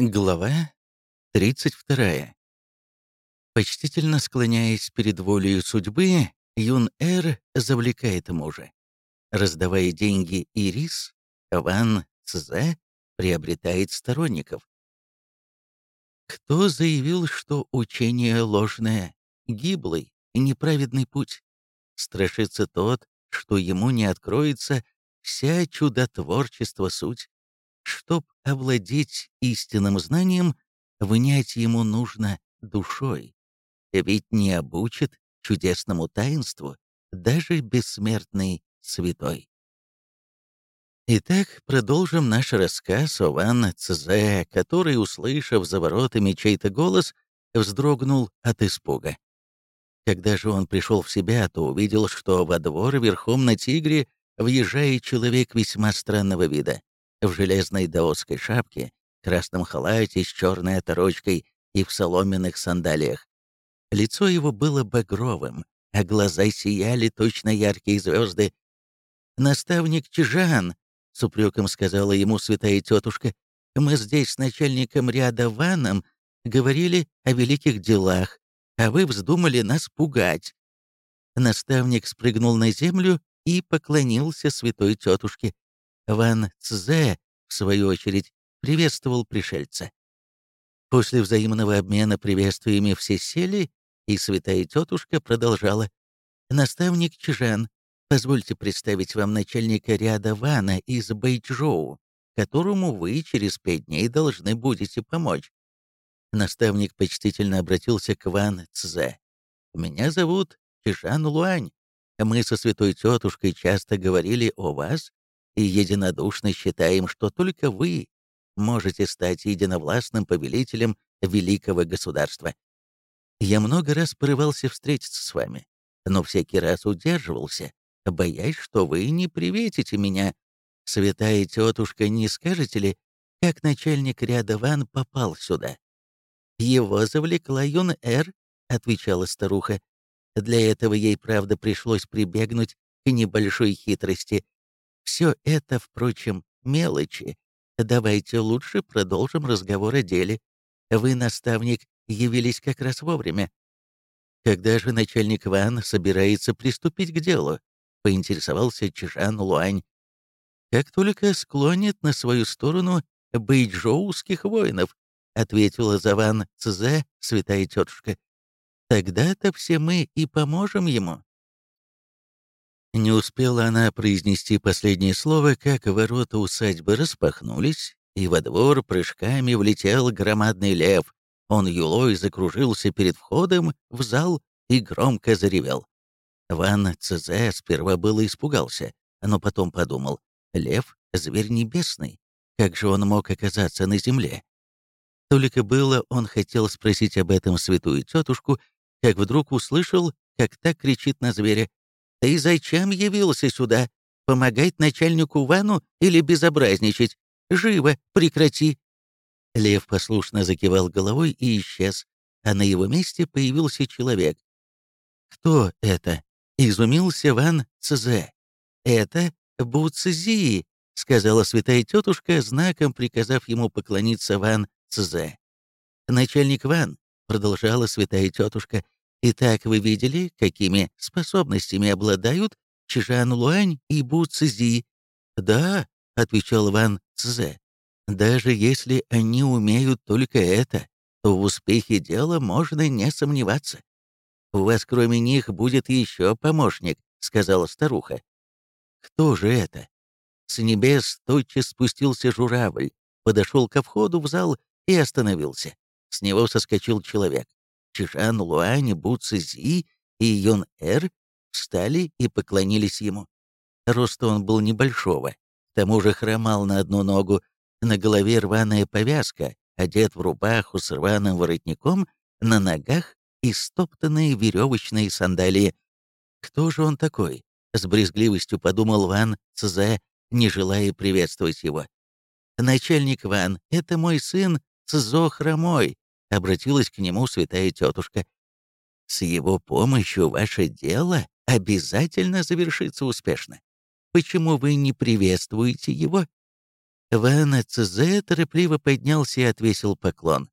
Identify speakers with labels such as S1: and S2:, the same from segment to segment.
S1: Глава 32. Почтительно склоняясь перед волею судьбы, Юн-Эр завлекает мужа. Раздавая деньги и рис, Ван Цзэ приобретает сторонников. Кто заявил, что учение ложное, гиблый, неправедный путь? Страшится тот, что ему не откроется вся чудотворчество суть. Чтоб овладеть истинным знанием, внять ему нужно душой. Ведь не обучит чудесному таинству даже бессмертный святой. Итак, продолжим наш рассказ о Ван Цзэ, который, услышав за воротами чей-то голос, вздрогнул от испуга. Когда же он пришел в себя, то увидел, что во двор верхом на тигре въезжает человек весьма странного вида в железной даосской шапке, красном халате с черной оторочкой и в соломенных сандалиях. Лицо его было багровым, а глаза сияли точно яркие звезды. «Наставник Чижан», — с упреком сказала ему святая тетушка, «мы здесь с начальником ряда Ваном говорили о великих делах, а вы вздумали нас пугать». Наставник спрыгнул на землю и поклонился святой тетушке. Ван Цзэ, в свою очередь, приветствовал пришельца. После взаимного обмена приветствиями все сели, и святая тетушка продолжала. «Наставник Чижан, позвольте представить вам начальника ряда Вана из Бэйчжоу, которому вы через пять дней должны будете помочь». Наставник почтительно обратился к Ван Цзэ. «Меня зовут Чижан Луань. Мы со святой тетушкой часто говорили о вас и единодушно считаем, что только вы можете стать единовластным повелителем великого государства. Я много раз порывался встретиться с вами, но всякий раз удерживался, боясь, что вы не приветите меня. Святая тетушка, не скажете ли, как начальник ряда ван попал сюда? Его завлекла Юн-Эр, отвечала старуха. Для этого ей, правда, пришлось прибегнуть к небольшой хитрости, все это, впрочем, мелочи. Давайте лучше продолжим разговор о деле. Вы, наставник, явились как раз вовремя. Когда же начальник Ван собирается приступить к делу? Поинтересовался Чжан Луань. Как только склонит на свою сторону бэйджоуских воинов, ответила за Ван Цзэ святая тетушка. Тогда-то все мы и поможем ему. Не успела она произнести последнее слово, как ворота усадьбы распахнулись, и во двор прыжками влетел громадный лев. Он юлой закружился перед входом в зал и громко заревел. Ван Цзэ сперва было испугался, но потом подумал, лев — зверь небесный, как же он мог оказаться на земле? Только было он хотел спросить об этом святую тетушку, как вдруг услышал, как так кричит на зверя «Ты зачем явился сюда? Помогать начальнику Вану или безобразничать? Живо, прекрати!» Лев послушно закивал головой и исчез, а на его месте появился человек. «Кто это?» — изумился Ван Цзэ. «Это Бу Цзи», — сказала святая тетушка, знаком приказав ему поклониться Ван Цзэ. «Начальник Ван», — продолжала святая тетушка, Итак, вы видели, какими способностями обладают Чжан Луань и Бу Цзи? Да, отвечал Ван Цзэ. Даже если они умеют только это, то в успехе дела можно не сомневаться. «У вас кроме них будет еще помощник», — сказала старуха. «Кто же это?» С небес тотчас спустился журавль, подошел ко входу в зал и остановился. С него соскочил человек. Чижан Луань, Бу Цзи и Йон Эр встали и поклонились ему. Роста он был небольшого, к тому же хромал на одну ногу, на голове рваная повязка, одет в рубаху с рваным воротником, на ногах и стоптанные веревочные сандалии. Кто же он такой? С брезгливостью подумал Ван Цзэ, не желая приветствовать его. «Начальник Ван, это мой сын Цзо Хромой, — обратилась к нему святая тетушка. «С его помощью ваше дело обязательно завершится успешно. Почему вы не приветствуете его?» Ван Цзэ торопливо поднялся и отвесил поклон.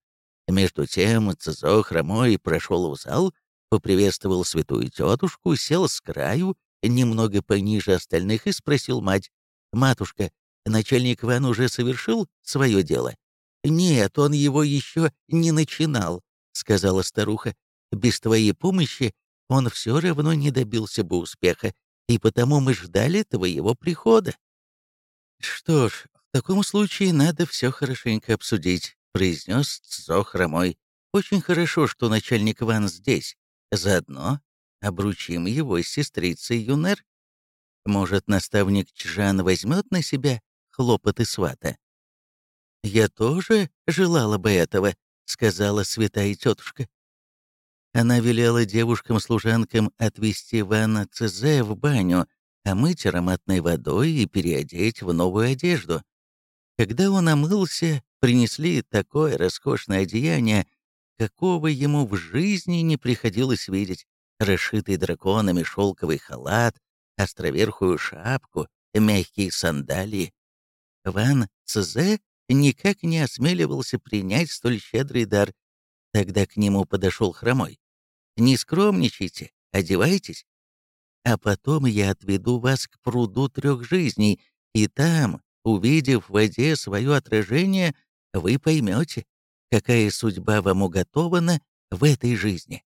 S1: Между тем Цзо хромой прошел в зал, поприветствовал святую тетушку, сел с краю, немного пониже остальных, и спросил мать, «Матушка, начальник Ван уже совершил свое дело?» «Нет, он его еще не начинал», — сказала старуха. «Без твоей помощи он все равно не добился бы успеха, и потому мы ждали твоего прихода». «Что ж, в таком случае надо все хорошенько обсудить», — произнес Цзо хромой. «Очень хорошо, что начальник Ван здесь. Заодно обручим его с сестрицей Юнер. Может, наставник Чжан возьмет на себя хлопоты свата?» «Я тоже желала бы этого», — сказала святая тетушка. Она велела девушкам-служанкам отвезти Вана Цезе в баню, омыть ароматной водой и переодеть в новую одежду. Когда он омылся, принесли такое роскошное одеяние, какого ему в жизни не приходилось видеть, расшитый драконами шелковый халат, островерхую шапку, мягкие сандалии. Ван Цезе никак не осмеливался принять столь щедрый дар. Тогда к нему подошел хромой. «Не скромничайте, одевайтесь. А потом я отведу вас к пруду трех жизней, и там, увидев в воде свое отражение, вы поймете, какая судьба вам уготована в этой жизни».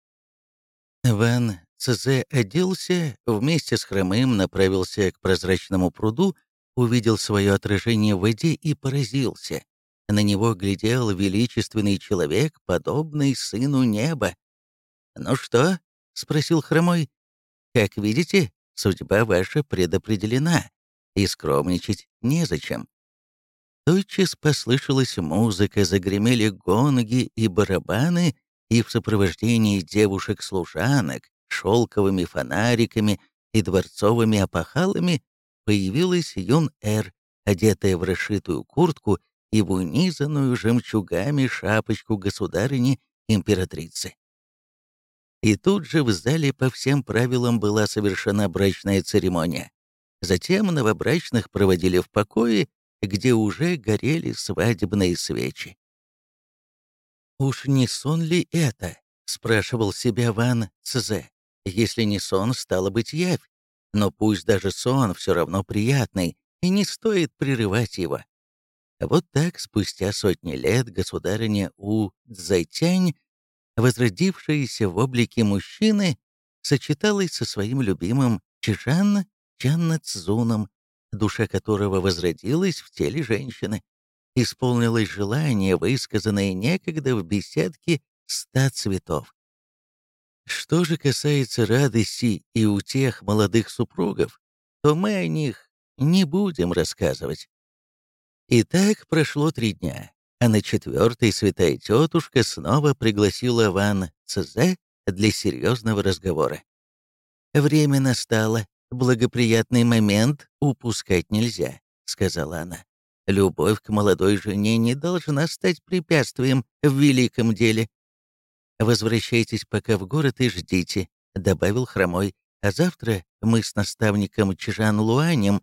S1: Ван Цезе оделся, вместе с хромым направился к прозрачному пруду, увидел свое отражение в воде и поразился. На него глядел величественный человек, подобный сыну неба. «Ну что?» — спросил Хромой. «Как видите, судьба ваша предопределена, и скромничать незачем». Тотчас послышалась музыка, загремели гонги и барабаны, и в сопровождении девушек-служанок, шелковыми фонариками и дворцовыми опахалами появилась Юн-Эр, одетая в расшитую куртку и в унизанную жемчугами шапочку государыни-императрицы. И тут же в зале по всем правилам была совершена брачная церемония. Затем новобрачных проводили в покое, где уже горели свадебные свечи. «Уж не сон ли это?» — спрашивал себя Ван Цзе. «Если не сон, стало быть явь. Но пусть даже сон все равно приятный, и не стоит прерывать его. Вот так, спустя сотни лет, государыня У Цзайтянь, возродившаяся в облике мужчины, сочеталась со своим любимым Чижан Чанна Цзуном, душа которого возродилась в теле женщины. Исполнилось желание, высказанное некогда в беседке ста цветов. Что же касается радости и у тех молодых супругов, то мы о них не будем рассказывать. И так прошло три дня, а на четвертый святая тетушка снова пригласила Ван Цезе для серьезного разговора. «Время настало, благоприятный момент упускать нельзя», — сказала она. «Любовь к молодой жене не должна стать препятствием в великом деле. «Возвращайтесь пока в город и ждите», — добавил Хромой. «А завтра мы с наставником Чжан Луанем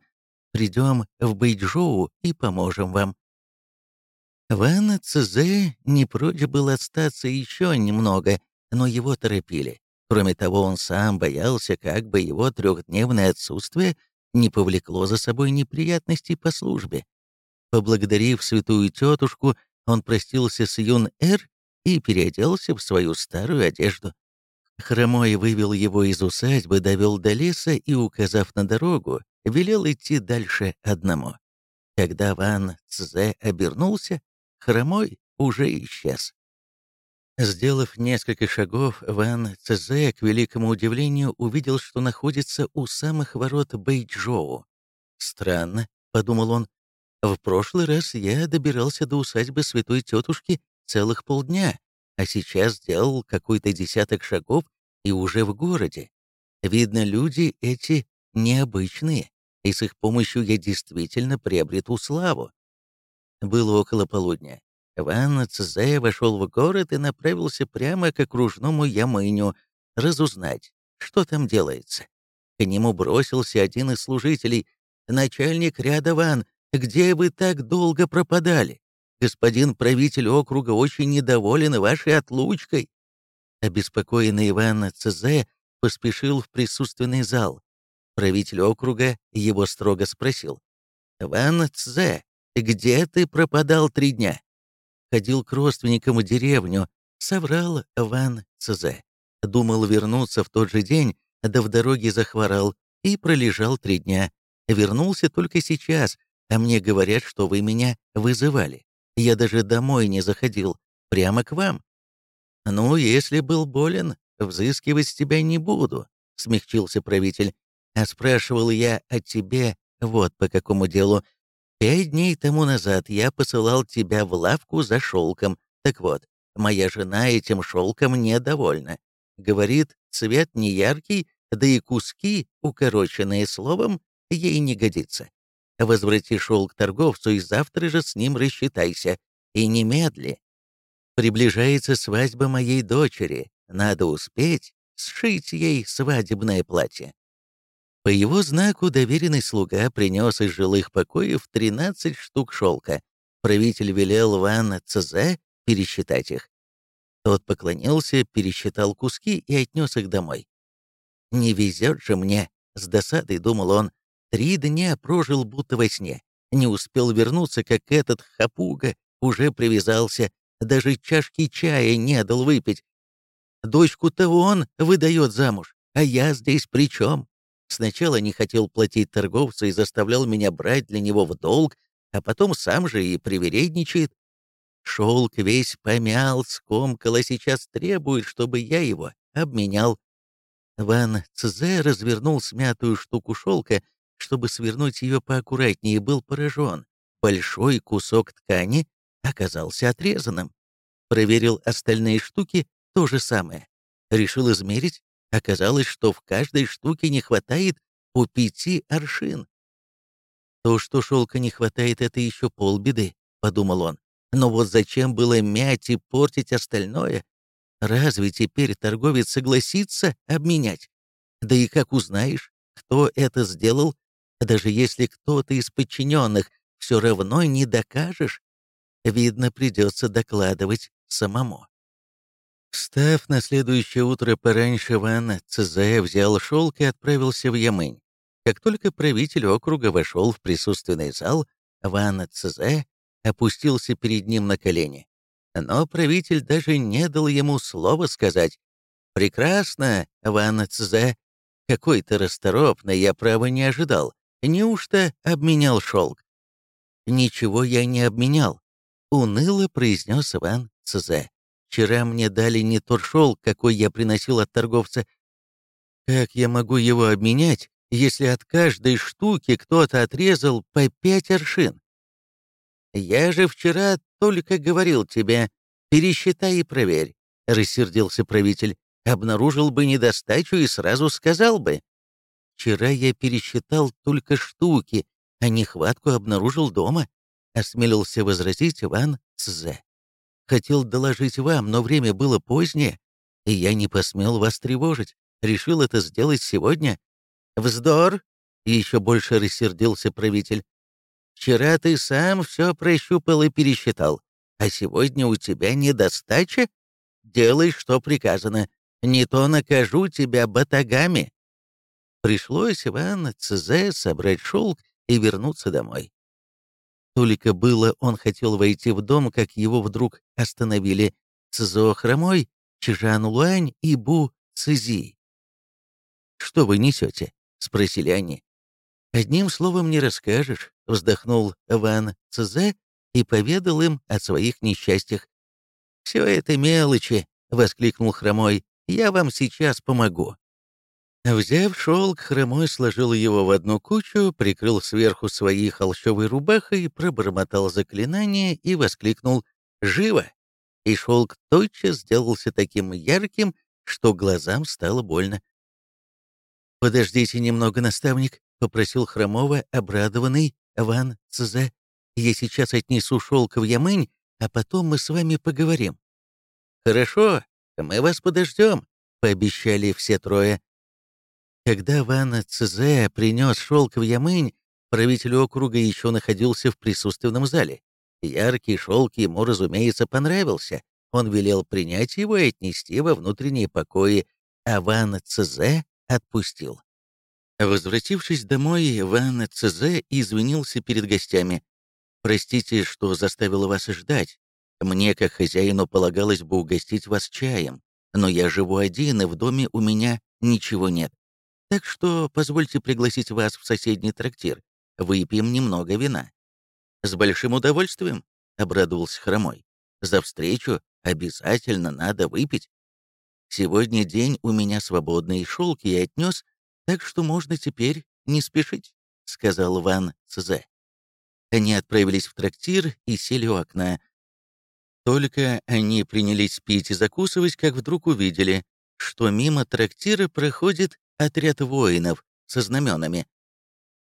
S1: придем в Бэйчжоу и поможем вам». Ван Цзэ не прочь был остаться еще немного, но его торопили. Кроме того, он сам боялся, как бы его трехдневное отсутствие не повлекло за собой неприятностей по службе. Поблагодарив святую тетушку, он простился с Юн-Эр и переоделся в свою старую одежду. Хромой вывел его из усадьбы, довел до леса и, указав на дорогу, велел идти дальше одному. Когда Ван Цзе обернулся, Хромой уже исчез. Сделав несколько шагов, Ван Цзе, к великому удивлению, увидел, что находится у самых ворот Бэйчжоу. «Странно», — подумал он, — «в прошлый раз я добирался до усадьбы святой тетушки целых полдня, а сейчас сделал какой-то десяток шагов и уже в городе. Видно, люди эти необычные, и с их помощью я действительно приобрету славу. Было около полудня. Ван Цзэ вошел в город и направился прямо к окружному Ямыню, разузнать, что там делается. К нему бросился один из служителей. «Начальник ряда Ван, Где вы так долго пропадали? Господин правитель округа очень недоволен вашей отлучкой». Обеспокоенный Иван ЦЗ поспешил в присутственный зал. Правитель округа его строго спросил. «Ван Цзе, где ты пропадал три дня?» Ходил к родственникам в деревню, соврал Ван Цзе. Думал вернуться в тот же день, да в дороге захворал и пролежал три дня. Вернулся только сейчас, а мне говорят, что вы меня вызывали. Я даже домой не заходил, прямо к вам. Ну, если был болен, взыскивать с тебя не буду, смягчился правитель. А спрашивал я о тебе вот по какому делу. Пять дней тому назад я посылал тебя в лавку за шелком. Так вот, моя жена этим шелком недовольна. Говорит, цвет не яркий, да и куски, укороченные словом, ей не годится. Возврати шелк торговцу и завтра же с ним рассчитайся. И немедли. Приближается свадьба моей дочери. Надо успеть сшить ей свадебное платье. По его знаку доверенный слуга принес из жилых покоев 13 штук шелка. Правитель велел Ван Цзе пересчитать их. Тот поклонился, пересчитал куски и отнес их домой. «Не везет же мне», — с досадой думал он. Три дня прожил будто во сне. Не успел вернуться, как этот хапуга уже привязался, даже чашки чая не дал выпить. Дочку-то он выдает замуж, а я здесь при чем? Сначала не хотел платить торговцу и заставлял меня брать для него в долг, а потом сам же и привередничает. Шелк весь помял, скомкал, а сейчас требует, чтобы я его обменял. Ван Цзе развернул смятую штуку шелка, чтобы свернуть ее поаккуратнее, был поражен. Большой кусок ткани оказался отрезанным. Проверил остальные штуки, то же самое. Решил измерить, Оказалось, что в каждой штуке не хватает по пяти аршин. То, что шелка не хватает, это еще полбеды, подумал он. Но вот зачем было мять и портить остальное? Разве теперь торговец согласится обменять? Да и как узнаешь, кто это сделал, даже если кто-то из подчиненных, все равно не докажешь. Видно, придется докладывать самому. Встав на следующее утро пораньше, Ван Цзэ взял шелк и отправился в Ямынь. Как только правитель округа вошел в присутственный зал, Ван Цзэ опустился перед ним на колени. Но правитель даже не дал ему слова сказать. «Прекрасно, Ван Цзэ. Какой-то расторопный, я право не ожидал. Неужто обменял шелк?» «Ничего я не обменял», — уныло произнес Ван Цзэ. Вчера мне дали не тот шелк, какой я приносил от торговца. Как я могу его обменять, если от каждой штуки кто-то отрезал по пять аршин? Я же вчера только говорил тебе, пересчитай и проверь, — рассердился правитель. Обнаружил бы недостачу и сразу сказал бы. Вчера я пересчитал только штуки, а нехватку обнаружил дома, — осмелился возразить Иван Цзе. Хотел доложить вам, но время было позднее, и я не посмел вас тревожить. Решил это сделать сегодня. Вздор! Еще больше рассердился правитель. Вчера ты сам все прощупал и пересчитал, а сегодня у тебя недостача? Делай, что приказано. Не то накажу тебя батагами. Пришлось Иван Цезе собрать шелк и вернуться домой. Только было он хотел войти в дом, как его вдруг остановили Цзо Хромой, Чижан Луань и Бу Цзи. «Что вы несете?» — спросили они. «Одним словом не расскажешь», — вздохнул Ван Цзэ и поведал им о своих несчастьях. «Все это мелочи», — воскликнул Хромой, — «я вам сейчас помогу». Взяв шелк, хромой сложил его в одну кучу, прикрыл сверху своей холщовой рубахой, пробормотал заклинание и воскликнул «Живо!». И шелк тотчас сделался таким ярким, что глазам стало больно. «Подождите немного, наставник», — попросил Хромова, обрадованный Ван Цзэ. «Я сейчас отнесу шелк в Ямынь, а потом мы с вами поговорим». «Хорошо, мы вас подождем», — пообещали все трое. Когда Ван Цзэ принес шелк в Ямынь, правитель округа еще находился в присутственном зале. Яркий шелк ему, разумеется, понравился. Он велел принять его и отнести во внутренние покои, а Ван Цзе отпустил. Возвратившись домой, Ван Цзе извинился перед гостями. «Простите, что заставил вас ждать. Мне, как хозяину, полагалось бы угостить вас чаем, но я живу один, и в доме у меня ничего нет. Так что позвольте пригласить вас в соседний трактир. Выпьем немного вина». «С большим удовольствием», — обрадовался Хромой. «За встречу обязательно надо выпить. Сегодня день у меня свободный, шелк я отнес, так что можно теперь не спешить», — сказал Ван Цзе. Они отправились в трактир и сели у окна. Только они принялись пить и закусывать, как вдруг увидели, что мимо трактира проходит отряд воинов со знаменами.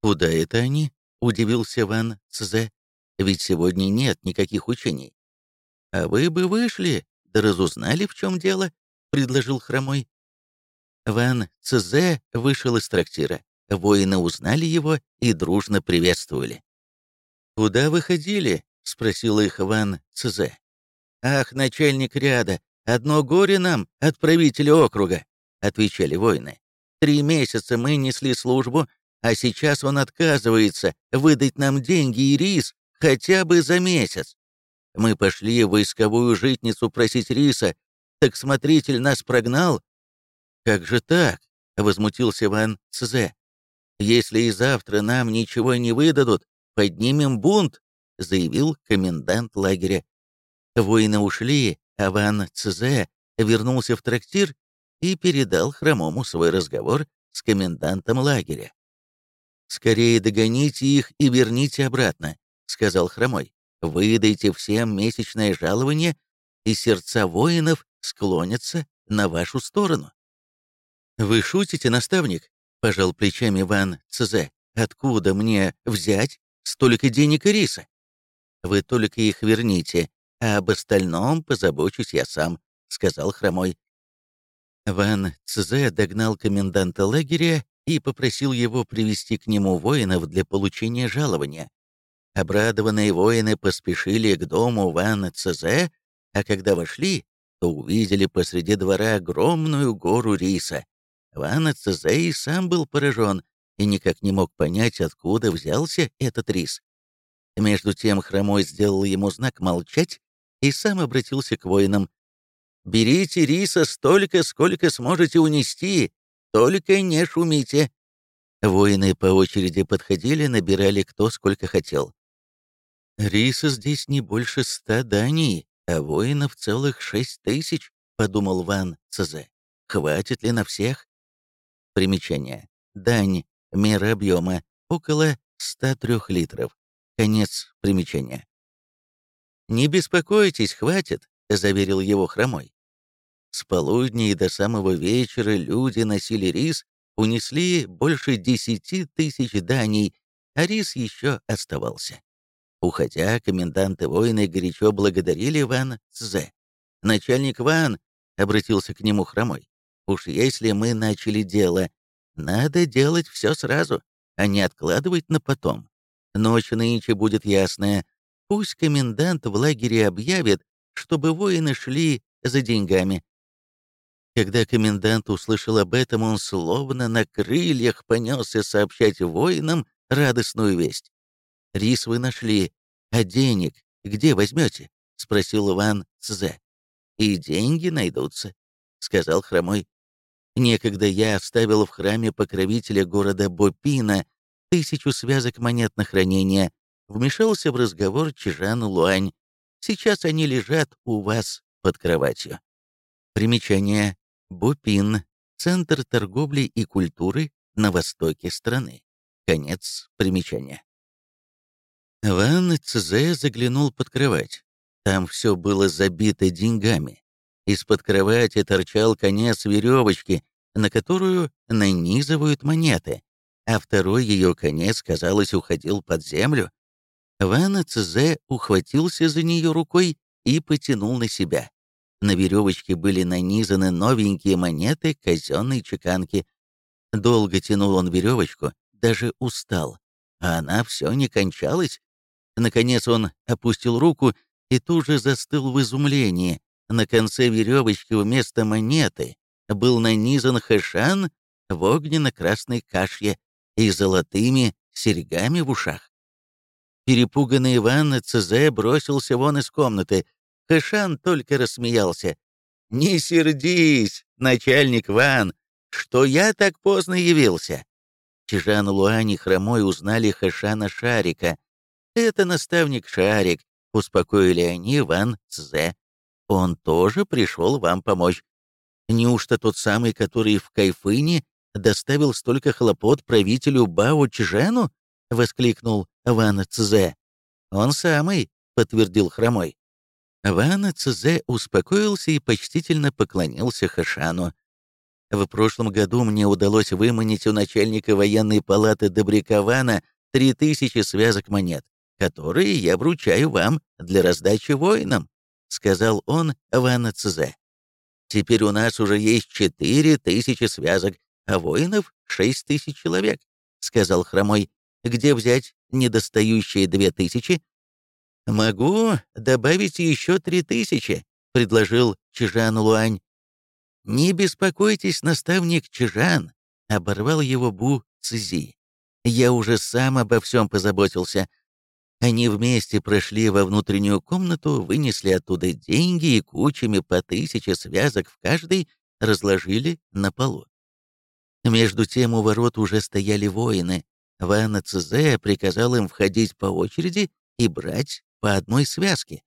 S1: «Куда это они?» — удивился Ван Цзе. «Ведь сегодня нет никаких учений». «А вы бы вышли, да разузнали, в чем дело», — предложил Хромой. Ван Цзе вышел из трактира. Воины узнали его и дружно приветствовали. «Куда вы ходили?» — спросил их Ван Цзе. «Ах, начальник ряда, одно горе нам от правителя округа», — отвечали воины. «Три месяца мы несли службу, а сейчас он отказывается выдать нам деньги и рис хотя бы за месяц. Мы пошли в войсковую житницу просить риса, так смотритель нас прогнал». «Как же так?» — возмутился Ван Цзе. «Если и завтра нам ничего не выдадут, поднимем бунт», — заявил комендант лагеря. Воины ушли, а Ван Цзе вернулся в трактир и передал Хромому свой разговор с комендантом лагеря. «Скорее догоните их и верните обратно», — сказал Хромой. «Выдайте всем месячное жалование, и сердца воинов склонятся на вашу сторону». «Вы шутите, наставник?» — пожал плечами Ван Цзе. «Откуда мне взять столько денег и риса?» «Вы только их верните, а об остальном позабочусь я сам», — сказал Хромой. Ван Цзе догнал коменданта лагеря и попросил его привести к нему воинов для получения жалования. Обрадованные воины поспешили к дому Ван Цзе, а когда вошли, то увидели посреди двора огромную гору риса. Ван Цзе и сам был поражен и никак не мог понять, откуда взялся этот рис. Между тем Хромой сделал ему знак молчать и сам обратился к воинам. «Берите риса столько, сколько сможете унести, только не шумите». Воины по очереди подходили, набирали кто сколько хотел. «Риса здесь не больше ста даний, а воинов целых шесть тысяч», — подумал Ван Цезе. «Хватит ли на всех?» Примечание. Дань. Мера объема. Около 103 литров. Конец примечания. «Не беспокойтесь, хватит», — заверил его хромой. С полудня и до самого вечера люди носили рис, унесли больше десяти тысяч даней, а рис еще оставался. Уходя, коменданты воины горячо благодарили Ван Цзе. «Начальник Ван», — обратился к нему хромой, — «уж если мы начали дело, надо делать все сразу, а не откладывать на потом. Ночь нынче будет ясная, Пусть комендант в лагере объявит, чтобы воины шли за деньгами. Когда комендант услышал об этом, он словно на крыльях понесся сообщать воинам радостную весть. «Рис вы нашли, а денег где возьмете?» — спросил Иван Цзе. «И деньги найдутся», — сказал Хромой. «Некогда я оставил в храме покровителя города Бопина тысячу связок монет на хранение, Вмешался в разговор Чижан Луань. Сейчас они лежат у вас под кроватью. Примечание. Бупин. Центр торговли и культуры на востоке страны. Конец примечания. Ван Цзэ заглянул под кровать. Там все было забито деньгами. Из-под кровати торчал конец веревочки, на которую нанизывают монеты, а второй ее конец, казалось, уходил под землю, Ван Цзе ухватился за нее рукой и потянул на себя. На веревочке были нанизаны новенькие монеты казенной чеканки. Долго тянул он веревочку, даже устал. а она все не кончалась. Наконец он опустил руку и тут же застыл в изумлении. На конце веревочки вместо монеты был нанизан хэшан в огненно-красной кашье и золотыми серьгами в ушах. Перепуганный Иван ЦЗ бросился вон из комнаты. Хэшан только рассмеялся. «Не сердись, начальник Ван, что я так поздно явился!» Чижан Луани хромой узнали Хэшана Шарика. «Это наставник Шарик», — успокоили они Ван Цзе. «Он тоже пришел вам помочь. Неужто тот самый, который в Кайфыне доставил столько хлопот правителю Бао Чжену?» — воскликнул Ван Цзе. «Он самый», — подтвердил Хромой. Ван Цзе успокоился и почтительно поклонился Хашану. В прошлом году мне удалось выманить у начальника военной палаты Добряка Вана три тысячи связок монет, которые я вручаю вам для раздачи воинам», — сказал он Ван Цзе. «Теперь у нас уже есть четыре тысячи связок, а воинов — шесть тысяч человек», — сказал Хромой. «Где взять недостающие две тысячи?» «Могу добавить еще три тысячи», — предложил Чижан Луань. «Не беспокойтесь, наставник Чижан», — оборвал его Бу Цзи. «Я уже сам обо всем позаботился». Они вместе прошли во внутреннюю комнату, вынесли оттуда деньги и кучами по тысяче связок в каждой разложили на полу. Между тем у ворот уже стояли воины. Ван Цзэ приказал им входить по очереди и брать по одной связке.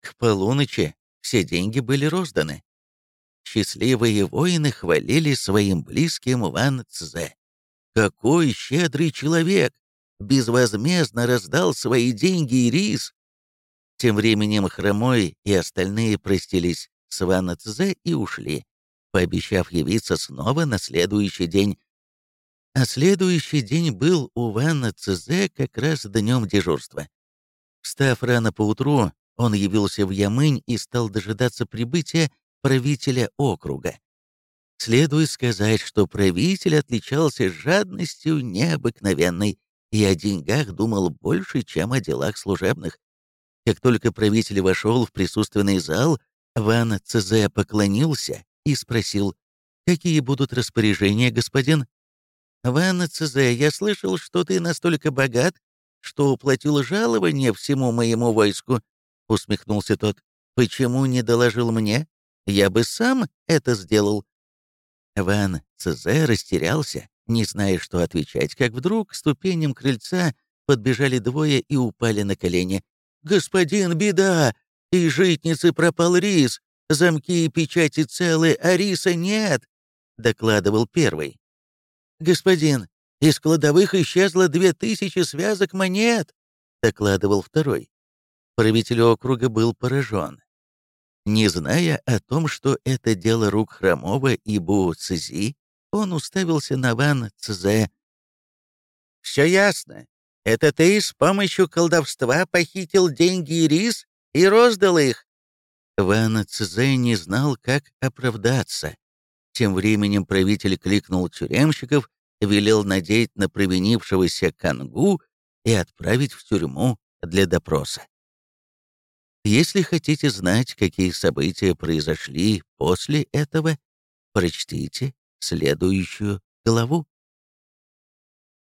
S1: К полуночи все деньги были розданы. Счастливые воины хвалили своим близким Ван Цзэ. Какой щедрый человек! Безвозмездно раздал свои деньги и рис. Тем временем Хромой и остальные простились с Ван Цзэ и ушли, пообещав явиться снова на следующий день. А следующий день был у Ван Цзэ как раз днем дежурства. Встав рано поутру, он явился в Ямынь и стал дожидаться прибытия правителя округа. Следует сказать, что правитель отличался жадностью необыкновенной и о деньгах думал больше, чем о делах служебных. Как только правитель вошел в присутственный зал, Ван Цезе поклонился и спросил, «Какие будут распоряжения, господин?» «Ван Цезе, я слышал, что ты настолько богат, что уплатил жалование всему моему войску», — усмехнулся тот. «Почему не доложил мне? Я бы сам это сделал». Ван Цезе растерялся, не зная, что отвечать, как вдруг к ступеням крыльца подбежали двое и упали на колени. «Господин, беда! Из житницы пропал рис! Замки и печати целы, а риса нет!» — докладывал первый. «Господин, из кладовых исчезло две тысячи связок монет!» — докладывал второй. Правитель округа был поражен. Не зная о том, что это дело рук Хромова и Бу Цзи, он уставился на Ван Цзе. «Все ясно. Это ты с помощью колдовства похитил деньги и рис и роздал их?» Ван Цзе не знал, как оправдаться. Тем временем правитель кликнул тюремщиков, велел надеть на провинившегося кангу и отправить в тюрьму для допроса. Если хотите знать, какие события произошли после этого, прочтите следующую главу.